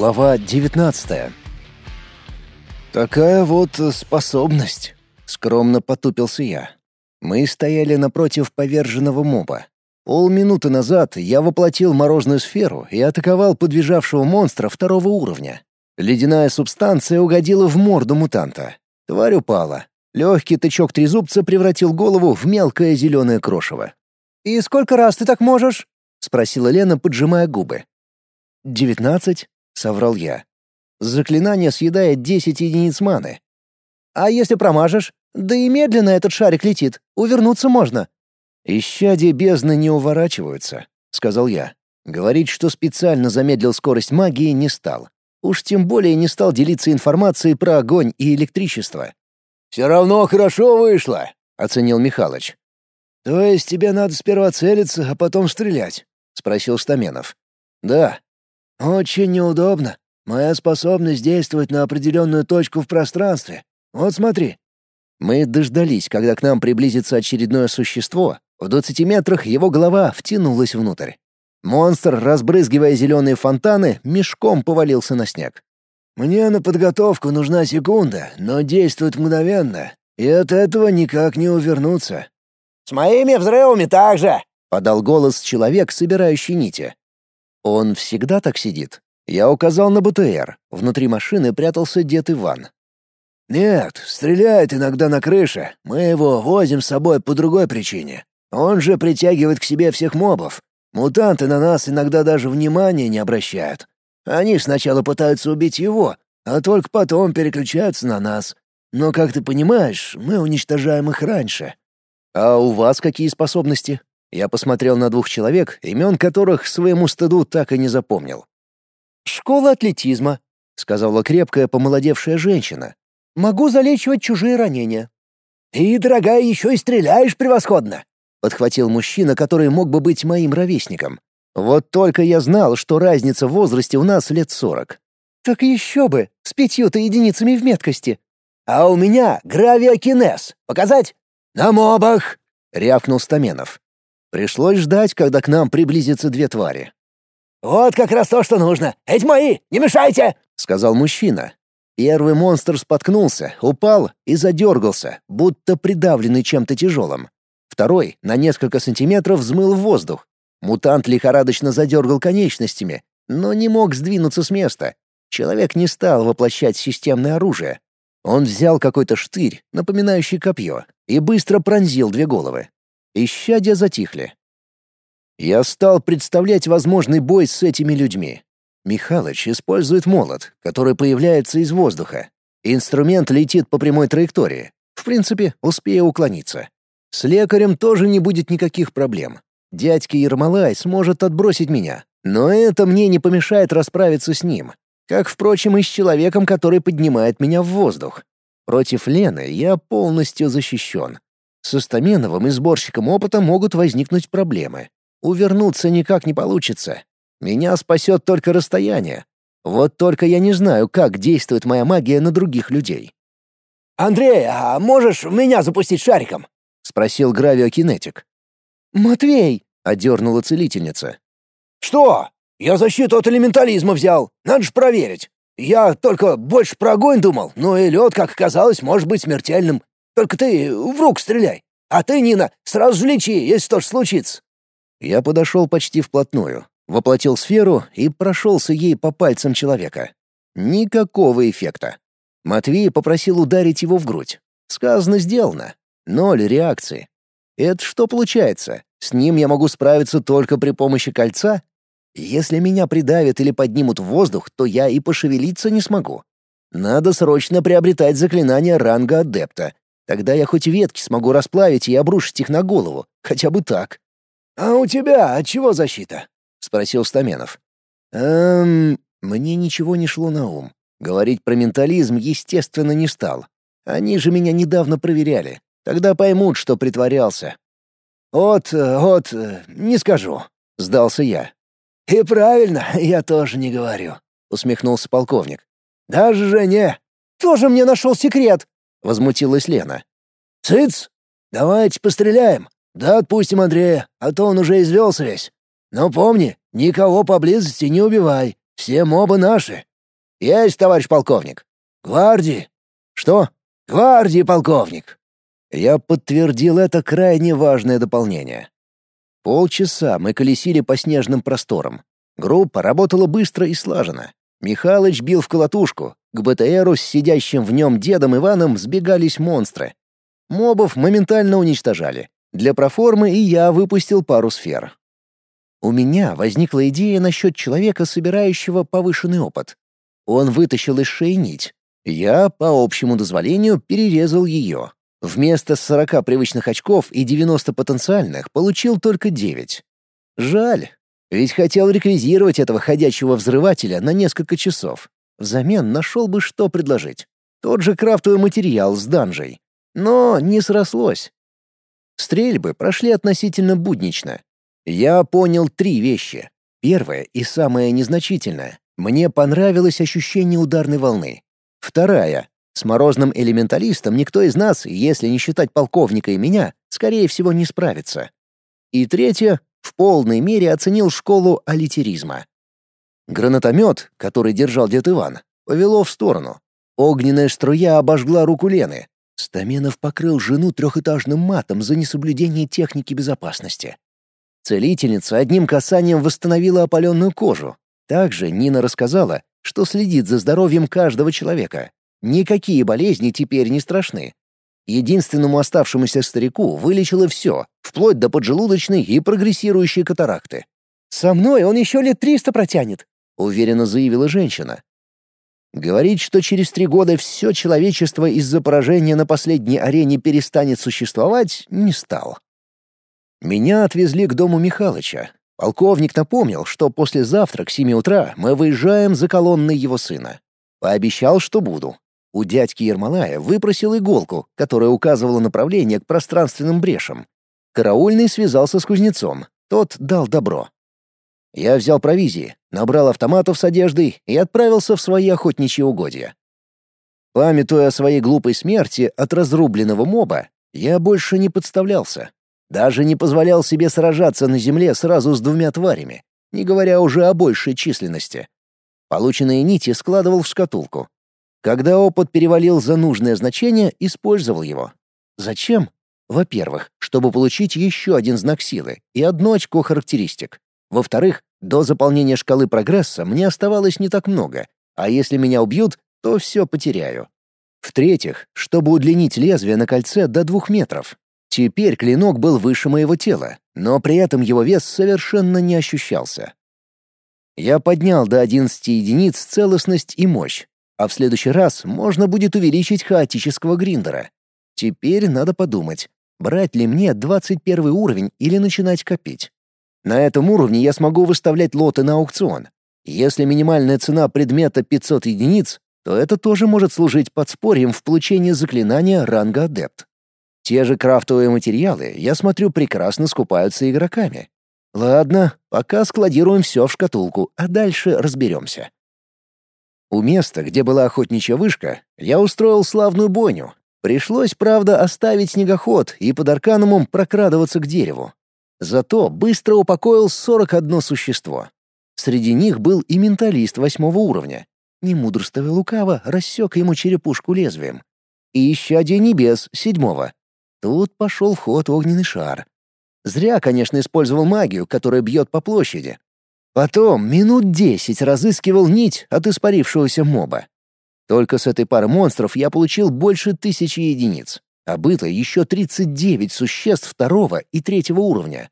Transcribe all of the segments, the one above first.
Глава 19 «Такая вот способность», — скромно потупился я. Мы стояли напротив поверженного моба. Полминуты назад я воплотил морозную сферу и атаковал подбежавшего монстра второго уровня. Ледяная субстанция угодила в морду мутанта. Тварь упала. Легкий тычок трезубца превратил голову в мелкое зеленое крошево. «И сколько раз ты так можешь?» — спросила Лена, поджимая губы. «Девятнадцать», — соврал я. «Заклинание съедает десять единиц маны». «А если промажешь? Да и медленно этот шарик летит. Увернуться можно». «Исчадия бездны не уворачиваются», — сказал я. Говорить, что специально замедлил скорость магии, не стал. Уж тем более не стал делиться информацией про огонь и электричество. «Все равно хорошо вышло», — оценил Михалыч. «То есть тебе надо сперва целиться, а потом стрелять?» — спросил Стаменов. «Да», «Очень неудобно. Моя способность действовать на определенную точку в пространстве. Вот смотри». Мы дождались, когда к нам приблизится очередное существо. В двадцати метрах его голова втянулась внутрь. Монстр, разбрызгивая зеленые фонтаны, мешком повалился на снег. «Мне на подготовку нужна секунда, но действует мгновенно, и от этого никак не увернуться». «С моими взрывами так же!» — подал голос человек, собирающий нити. Он всегда так сидит? Я указал на БТР. Внутри машины прятался дед Иван. «Нет, стреляет иногда на крыше. Мы его возим с собой по другой причине. Он же притягивает к себе всех мобов. Мутанты на нас иногда даже внимания не обращают. Они сначала пытаются убить его, а только потом переключаются на нас. Но, как ты понимаешь, мы уничтожаем их раньше». «А у вас какие способности?» Я посмотрел на двух человек, имен которых своему стыду так и не запомнил. «Школа атлетизма», — сказала крепкая помолодевшая женщина. «Могу залечивать чужие ранения». «Ты, дорогая, еще и стреляешь превосходно», — подхватил мужчина, который мог бы быть моим ровесником. Вот только я знал, что разница в возрасте у нас лет сорок. «Так еще бы, с пятью-то единицами в меткости». «А у меня гравиокинез. Показать?» «На мобах!» — рявкнул Стаменов. Пришлось ждать, когда к нам приблизятся две твари. «Вот как раз то, что нужно! Эти мои! Не мешайте!» — сказал мужчина. Первый монстр споткнулся, упал и задергался, будто придавленный чем-то тяжелым. Второй на несколько сантиметров взмыл в воздух. Мутант лихорадочно задергал конечностями, но не мог сдвинуться с места. Человек не стал воплощать системное оружие. Он взял какой-то штырь, напоминающий копье, и быстро пронзил две головы. Исчадия затихли. Я стал представлять возможный бой с этими людьми. Михалыч использует молот, который появляется из воздуха. Инструмент летит по прямой траектории. В принципе, успею уклониться. С лекарем тоже не будет никаких проблем. Дядька Ермолай сможет отбросить меня, но это мне не помешает расправиться с ним. Как, впрочем, и с человеком, который поднимает меня в воздух. Против Лены я полностью защищен. С Остаменовым и сборщиком опыта могут возникнуть проблемы. Увернуться никак не получится. Меня спасет только расстояние. Вот только я не знаю, как действует моя магия на других людей. «Андрей, а можешь меня запустить шариком?» — спросил гравиокинетик. «Матвей!» — одернула целительница. «Что? Я защиту от элементализма взял. Надо же проверить. Я только больше про огонь думал, но и лед, как оказалось, может быть смертельным. Только ты в руку стреляй. А ты, Нина, сразу лечи, если что-то случится». Я подошел почти вплотную, воплотил сферу и прошелся ей по пальцам человека. Никакого эффекта. Матвей попросил ударить его в грудь. Сказано, сделано. Ноль реакции. Это что получается? С ним я могу справиться только при помощи кольца? Если меня придавят или поднимут в воздух, то я и пошевелиться не смогу. Надо срочно приобретать заклинание ранга адепта, Тогда я хоть ветки смогу расплавить и обрушить их на голову, хотя бы так. «А у тебя от чего защита?» — спросил Стаменов. «Эм...» Мне ничего не шло на ум. Говорить про ментализм, естественно, не стал. Они же меня недавно проверяли. Тогда поймут, что притворялся. «Вот, вот, не скажу», — сдался я. «И правильно, я тоже не говорю», — усмехнулся полковник. «Даже жене». «Тоже мне нашел секрет», — возмутилась Лена. «Цыц! Давайте постреляем. Да отпустим Андрея, а то он уже извелся весь. Но помни, никого поблизости не убивай. Все мобы наши». «Есть, товарищ полковник». «Гвардии». «Что?» «Гвардии, полковник». Я подтвердил это крайне важное дополнение. Полчаса мы колесили по снежным просторам. Группа работала быстро и слаженно. Михалыч бил в колотушку. К БТРу с сидящим в нем дедом Иваном сбегались монстры. Мобов моментально уничтожали. Для проформы и я выпустил пару сфер. У меня возникла идея насчет человека, собирающего повышенный опыт. Он вытащил из шеи нить. Я, по общему дозволению, перерезал ее. Вместо 40 привычных очков и 90 потенциальных получил только 9. Жаль, ведь хотел реквизировать этого ходячего взрывателя на несколько часов. Взамен нашел бы, что предложить. Тот же крафтовый материал с данжей. Но не срослось. Стрельбы прошли относительно буднично. Я понял три вещи. Первая и самая незначительная. Мне понравилось ощущение ударной волны. Вторая. С морозным элементалистом никто из нас, если не считать полковника и меня, скорее всего, не справится. И третье в полной мере оценил школу алитеризма. Гранатомет, который держал дед Иван, повело в сторону. Огненная струя обожгла руку Лены. Стаменов покрыл жену трехэтажным матом за несоблюдение техники безопасности. Целительница одним касанием восстановила опаленную кожу. Также Нина рассказала, что следит за здоровьем каждого человека. Никакие болезни теперь не страшны. Единственному оставшемуся старику вылечило все, вплоть до поджелудочной и прогрессирующей катаракты. «Со мной он еще лет триста протянет», — уверенно заявила женщина. Говорить, что через три года все человечество из-за поражения на последней арене перестанет существовать, не стал. Меня отвезли к дому Михалыча. Полковник напомнил, что послезавтра к семи утра мы выезжаем за колонной его сына. Пообещал, что буду. У дядьки Ермолая выпросил иголку, которая указывала направление к пространственным брешам. Караульный связался с кузнецом. Тот дал добро. Я взял провизии, набрал автоматов с одеждой и отправился в свои охотничьи угодья. Памятуя о своей глупой смерти от разрубленного моба, я больше не подставлялся. Даже не позволял себе сражаться на земле сразу с двумя тварями, не говоря уже о большей численности. Полученные нити складывал в шкатулку. Когда опыт перевалил за нужное значение, использовал его. Зачем? Во-первых, чтобы получить еще один знак силы и одно очко характеристик. Во-вторых, до заполнения шкалы прогресса мне оставалось не так много, а если меня убьют, то все потеряю. В-третьих, чтобы удлинить лезвие на кольце до двух метров. Теперь клинок был выше моего тела, но при этом его вес совершенно не ощущался. Я поднял до 11 единиц целостность и мощь, а в следующий раз можно будет увеличить хаотического гриндера. Теперь надо подумать, брать ли мне 21 уровень или начинать копить. На этом уровне я смогу выставлять лоты на аукцион. Если минимальная цена предмета 500 единиц, то это тоже может служить подспорьем в получении заклинания ранга адепт. Те же крафтовые материалы, я смотрю, прекрасно скупаются игроками. Ладно, пока складируем все в шкатулку, а дальше разберемся. У места, где была охотничья вышка, я устроил славную бойню. Пришлось, правда, оставить снегоход и под арканумом прокрадываться к дереву. Зато быстро упокоил 41 существо. Среди них был и менталист восьмого уровня. Не мудрствуя лукаво, рассек ему черепушку лезвием. И исчадие небес седьмого. Тут пошел в ход огненный шар. Зря, конечно, использовал магию, которая бьет по площади. Потом минут десять разыскивал нить от испарившегося моба. Только с этой пары монстров я получил больше тысячи единиц а было еще 39 существ второго и третьего уровня.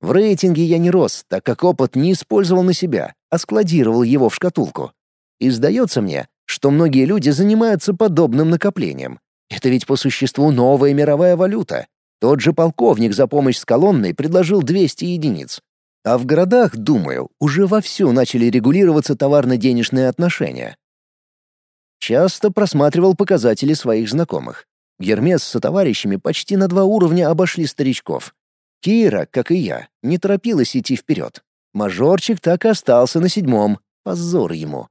В рейтинге я не рос, так как опыт не использовал на себя, а складировал его в шкатулку. И сдается мне, что многие люди занимаются подобным накоплением. Это ведь по существу новая мировая валюта. Тот же полковник за помощь с колонной предложил 200 единиц. А в городах, думаю, уже вовсю начали регулироваться товарно-денежные отношения. Часто просматривал показатели своих знакомых. Гермес со товарищами почти на два уровня обошли старичков. Кира, как и я, не торопилась идти вперед. Мажорчик так и остался на седьмом. Позор ему.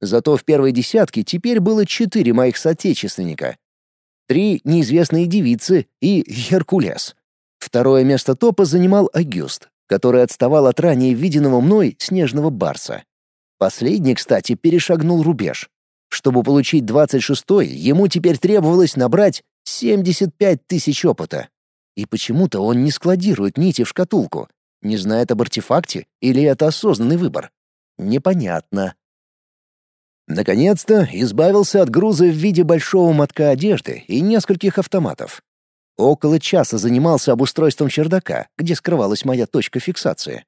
Зато в первой десятке теперь было четыре моих соотечественника. Три неизвестные девицы и Геркулес. Второе место топа занимал Агюст, который отставал от ранее виденного мной снежного барса. Последний, кстати, перешагнул рубеж. Чтобы получить 26-й, ему теперь требовалось набрать 75 тысяч опыта. И почему-то он не складирует нити в шкатулку, не знает об артефакте или это осознанный выбор. Непонятно. Наконец-то избавился от груза в виде большого мотка одежды и нескольких автоматов. Около часа занимался обустройством чердака, где скрывалась моя точка фиксации.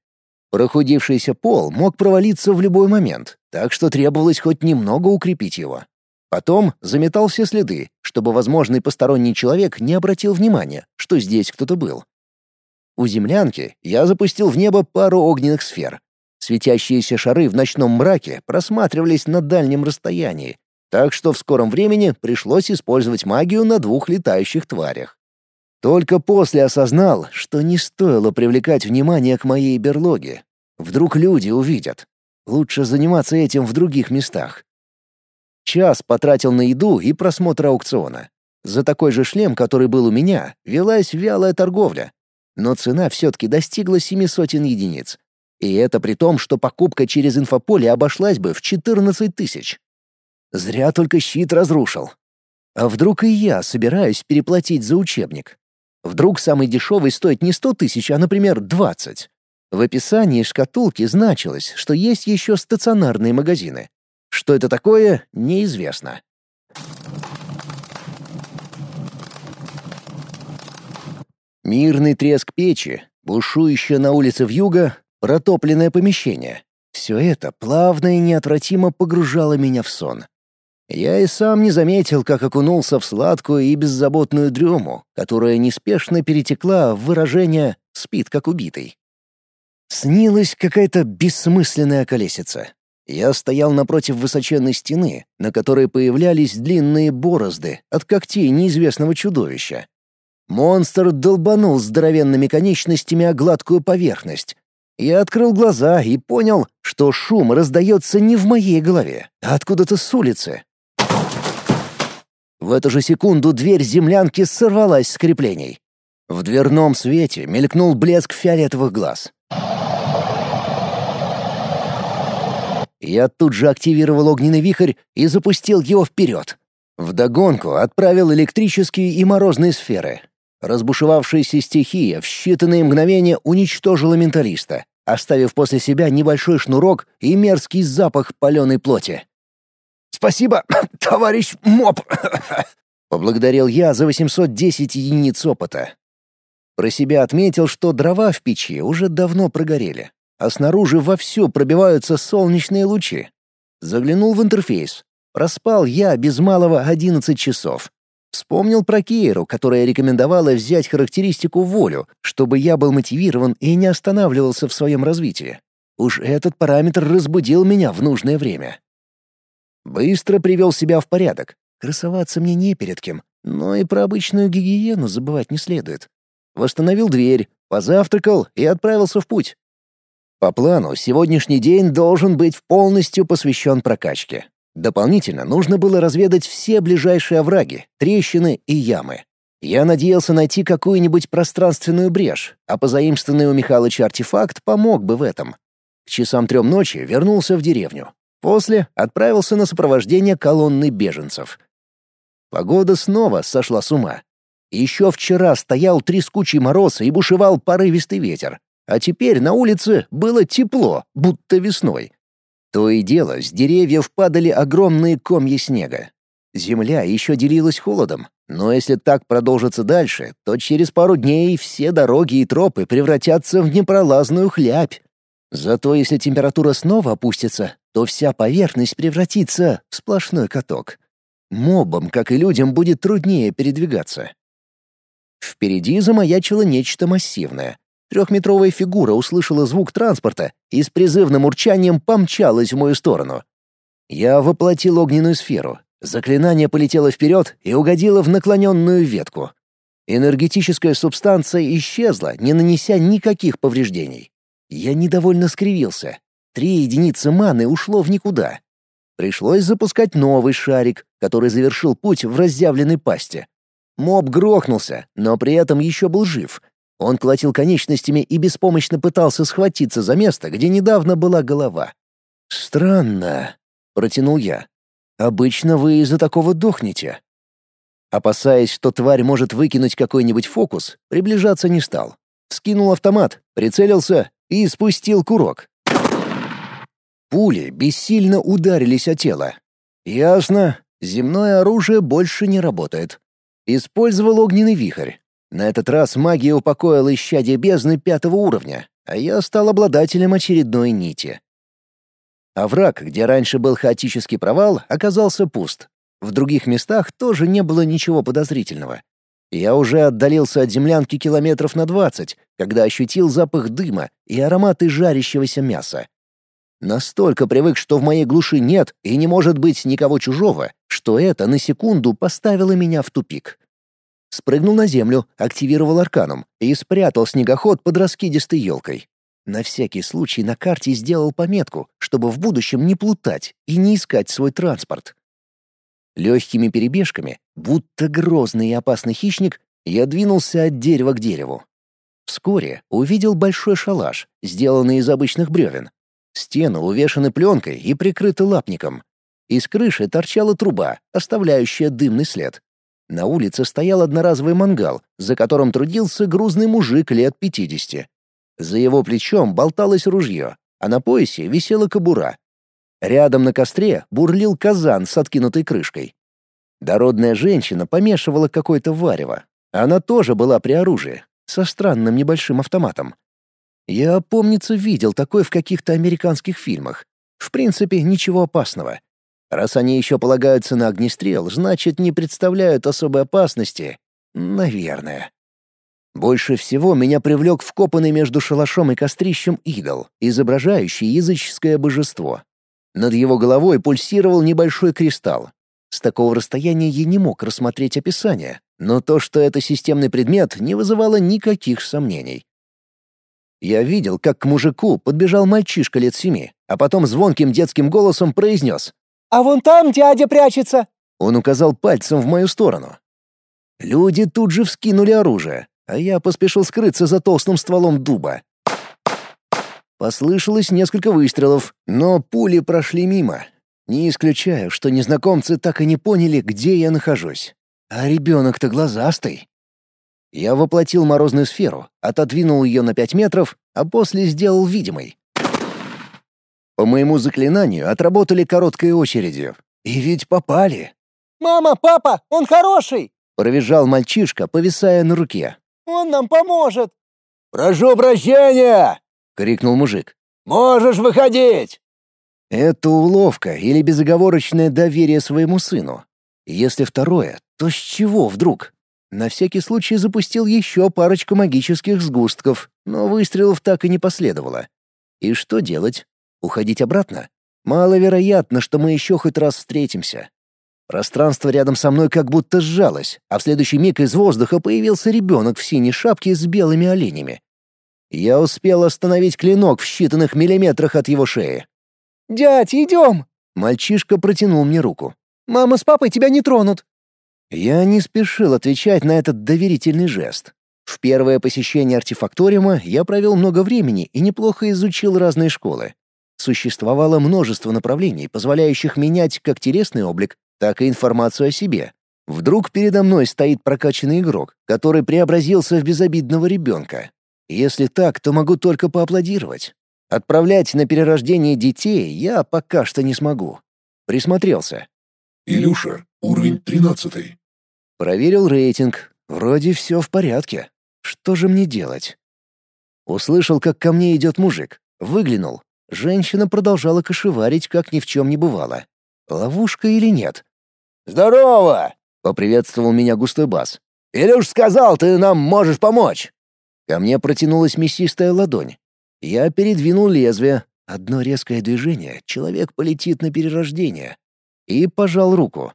Прохудившийся пол мог провалиться в любой момент, так что требовалось хоть немного укрепить его. Потом заметал все следы, чтобы возможный посторонний человек не обратил внимания, что здесь кто-то был. У землянки я запустил в небо пару огненных сфер. Светящиеся шары в ночном мраке просматривались на дальнем расстоянии, так что в скором времени пришлось использовать магию на двух летающих тварях. Только после осознал, что не стоило привлекать внимание к моей берлоге. Вдруг люди увидят. Лучше заниматься этим в других местах. Час потратил на еду и просмотр аукциона. За такой же шлем, который был у меня, велась вялая торговля. Но цена все-таки достигла семи сотен единиц. И это при том, что покупка через инфополе обошлась бы в 14 тысяч. Зря только щит разрушил. А вдруг и я собираюсь переплатить за учебник? Вдруг самый дешевый стоит не сто тысяч, а, например, двадцать. В описании шкатулки значилось, что есть еще стационарные магазины. Что это такое, неизвестно. Мирный треск печи, бушующая на улице вьюга, протопленное помещение — все это плавно и неотвратимо погружало меня в сон. Я и сам не заметил, как окунулся в сладкую и беззаботную дрему, которая неспешно перетекла в выражение «спит как убитый». Снилась какая-то бессмысленная колесица. Я стоял напротив высоченной стены, на которой появлялись длинные борозды от когтей неизвестного чудовища. Монстр долбанул здоровенными конечностями о гладкую поверхность. Я открыл глаза и понял, что шум раздается не в моей голове, а откуда-то с улицы, в эту же секунду дверь землянки сорвалась с креплений. В дверном свете мелькнул блеск фиолетовых глаз. Я тут же активировал огненный вихрь и запустил его вперед. Вдогонку отправил электрические и морозные сферы. Разбушевавшаяся стихия в считанные мгновения уничтожила менталиста, оставив после себя небольшой шнурок и мерзкий запах паленой плоти. Спасибо, товарищ МОП!» Поблагодарил я за 810 единиц опыта. Про себя отметил, что дрова в печи уже давно прогорели, а снаружи вовсю пробиваются солнечные лучи. Заглянул в интерфейс. Проспал я без малого 11 часов. Вспомнил про Кейру, которая рекомендовала взять характеристику волю, чтобы я был мотивирован и не останавливался в своем развитии. Уж этот параметр разбудил меня в нужное время. Быстро привел себя в порядок. Красоваться мне не перед кем, но и про обычную гигиену забывать не следует. Восстановил дверь, позавтракал и отправился в путь. По плану, сегодняшний день должен быть полностью посвящен прокачке. Дополнительно нужно было разведать все ближайшие овраги, трещины и ямы. Я надеялся найти какую-нибудь пространственную брешь, а позаимствованный у Михалыча артефакт помог бы в этом. К часам трем ночи вернулся в деревню. После отправился на сопровождение колонны беженцев. Погода снова сошла с ума. Еще вчера стоял трескучий мороз и бушевал порывистый ветер, а теперь на улице было тепло, будто весной. То и дело, с деревьев падали огромные комья снега. Земля еще делилась холодом, но если так продолжится дальше, то через пару дней все дороги и тропы превратятся в непролазную хлябь. Зато если температура снова опустится, то вся поверхность превратится в сплошной каток. Мобам, как и людям, будет труднее передвигаться. Впереди замаячило нечто массивное. Трехметровая фигура услышала звук транспорта и с призывным урчанием помчалась в мою сторону. Я воплотил огненную сферу. Заклинание полетело вперед и угодило в наклоненную ветку. Энергетическая субстанция исчезла, не нанеся никаких повреждений. Я недовольно скривился. Три единицы маны ушло в никуда. Пришлось запускать новый шарик, который завершил путь в разъявленной пасти. Моб грохнулся, но при этом еще был жив. Он колотил конечностями и беспомощно пытался схватиться за место, где недавно была голова. «Странно», — протянул я. «Обычно вы из-за такого дохнете». Опасаясь, что тварь может выкинуть какой-нибудь фокус, приближаться не стал. Скинул автомат, прицелился и спустил курок. Пули бессильно ударились о тело. Ясно, земное оружие больше не работает. Использовал огненный вихрь. На этот раз магия упокоила исчадие бездны пятого уровня, а я стал обладателем очередной нити. Овраг, где раньше был хаотический провал, оказался пуст. В других местах тоже не было ничего подозрительного. Я уже отдалился от землянки километров на двадцать, когда ощутил запах дыма и ароматы жарящегося мяса. Настолько привык, что в моей глуши нет и не может быть никого чужого, что это на секунду поставило меня в тупик. Спрыгнул на землю, активировал арканум и спрятал снегоход под раскидистой елкой. На всякий случай на карте сделал пометку, чтобы в будущем не плутать и не искать свой транспорт. Легкими перебежками, будто грозный и опасный хищник, я двинулся от дерева к дереву. Вскоре увидел большой шалаш, сделанный из обычных бревен, Стены увешаны пленкой и прикрыты лапником. Из крыши торчала труба, оставляющая дымный след. На улице стоял одноразовый мангал, за которым трудился грузный мужик лет пятидесяти. За его плечом болталось ружье, а на поясе висела кобура. Рядом на костре бурлил казан с откинутой крышкой. Дородная женщина помешивала какое-то варево. Она тоже была при оружии, со странным небольшим автоматом. Я, помнится, видел такое в каких-то американских фильмах. В принципе, ничего опасного. Раз они еще полагаются на огнестрел, значит, не представляют особой опасности. Наверное. Больше всего меня привлек вкопанный между шалашом и кострищем идол, изображающий языческое божество. Над его головой пульсировал небольшой кристалл. С такого расстояния я не мог рассмотреть описание, но то, что это системный предмет, не вызывало никаких сомнений. Я видел, как к мужику подбежал мальчишка лет семи, а потом звонким детским голосом произнес «А вон там дядя прячется!» Он указал пальцем в мою сторону. Люди тут же вскинули оружие, а я поспешил скрыться за толстым стволом дуба. Послышалось несколько выстрелов, но пули прошли мимо. Не исключаю, что незнакомцы так и не поняли, где я нахожусь. А ребенок-то глазастый. Я воплотил морозную сферу, отодвинул ее на пять метров, а после сделал видимой. По моему заклинанию отработали короткой очередью. И ведь попали. «Мама, папа, он хороший!» — провизжал мальчишка, повисая на руке. «Он нам поможет!» «Прошу прощения!» — крикнул мужик. «Можешь выходить!» Это уловка или безоговорочное доверие своему сыну. Если второе, то с чего вдруг? На всякий случай запустил еще парочку магических сгустков, но выстрелов так и не последовало. И что делать? Уходить обратно? Маловероятно, что мы еще хоть раз встретимся. Пространство рядом со мной как будто сжалось, а в следующий миг из воздуха появился ребенок в синей шапке с белыми оленями. Я успел остановить клинок в считанных миллиметрах от его шеи. «Дядь, идем!» Мальчишка протянул мне руку. «Мама с папой тебя не тронут!» Я не спешил отвечать на этот доверительный жест. В первое посещение артефакториума я провел много времени и неплохо изучил разные школы. Существовало множество направлений, позволяющих менять как телесный облик, так и информацию о себе. Вдруг передо мной стоит прокачанный игрок, который преобразился в безобидного ребенка. Если так, то могу только поаплодировать. Отправлять на перерождение детей я пока что не смогу. Присмотрелся. «Илюша, уровень тринадцатый. Проверил рейтинг. Вроде все в порядке. Что же мне делать? Услышал, как ко мне идет мужик. Выглянул. Женщина продолжала кошеварить, как ни в чем не бывало. Ловушка или нет? «Здорово!» — поприветствовал меня густой бас. «Илюш сказал, ты нам можешь помочь!» Ко мне протянулась мясистая ладонь. Я передвинул лезвие. Одно резкое движение — человек полетит на перерождение. И пожал руку.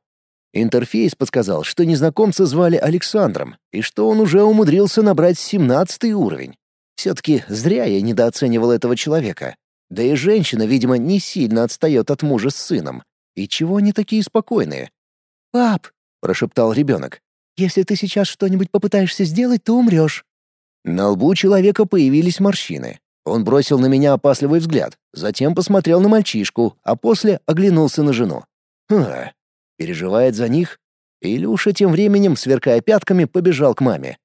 Интерфейс подсказал, что незнакомца звали Александром, и что он уже умудрился набрать семнадцатый уровень. Все-таки зря я недооценивал этого человека. Да и женщина, видимо, не сильно отстает от мужа с сыном. И чего они такие спокойные? «Пап», — прошептал ребенок, — «если ты сейчас что-нибудь попытаешься сделать, то умрешь». На лбу человека появились морщины. Он бросил на меня опасливый взгляд, затем посмотрел на мальчишку, а после оглянулся на жену. Хм, переживает за них? Илюша тем временем, сверкая пятками, побежал к маме.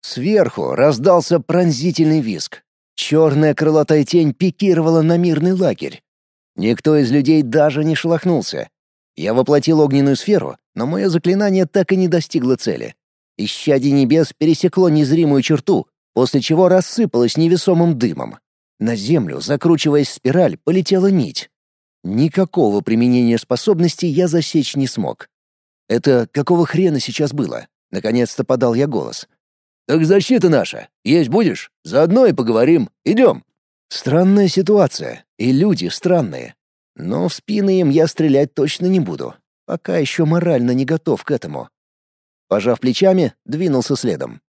Сверху раздался пронзительный визг. Черная крылатая тень пикировала на мирный лагерь. Никто из людей даже не шелохнулся. Я воплотил огненную сферу, но мое заклинание так и не достигло цели. Исчадие небес пересекло незримую черту, после чего рассыпалось невесомым дымом. На землю, закручиваясь в спираль, полетела нить. Никакого применения способностей я засечь не смог. Это какого хрена сейчас было? Наконец-то подал я голос. «Так защита наша. Есть будешь? Заодно и поговорим. Идем». Странная ситуация, и люди странные. Но в спины им я стрелять точно не буду. Пока еще морально не готов к этому. Пожав плечами, двинулся следом.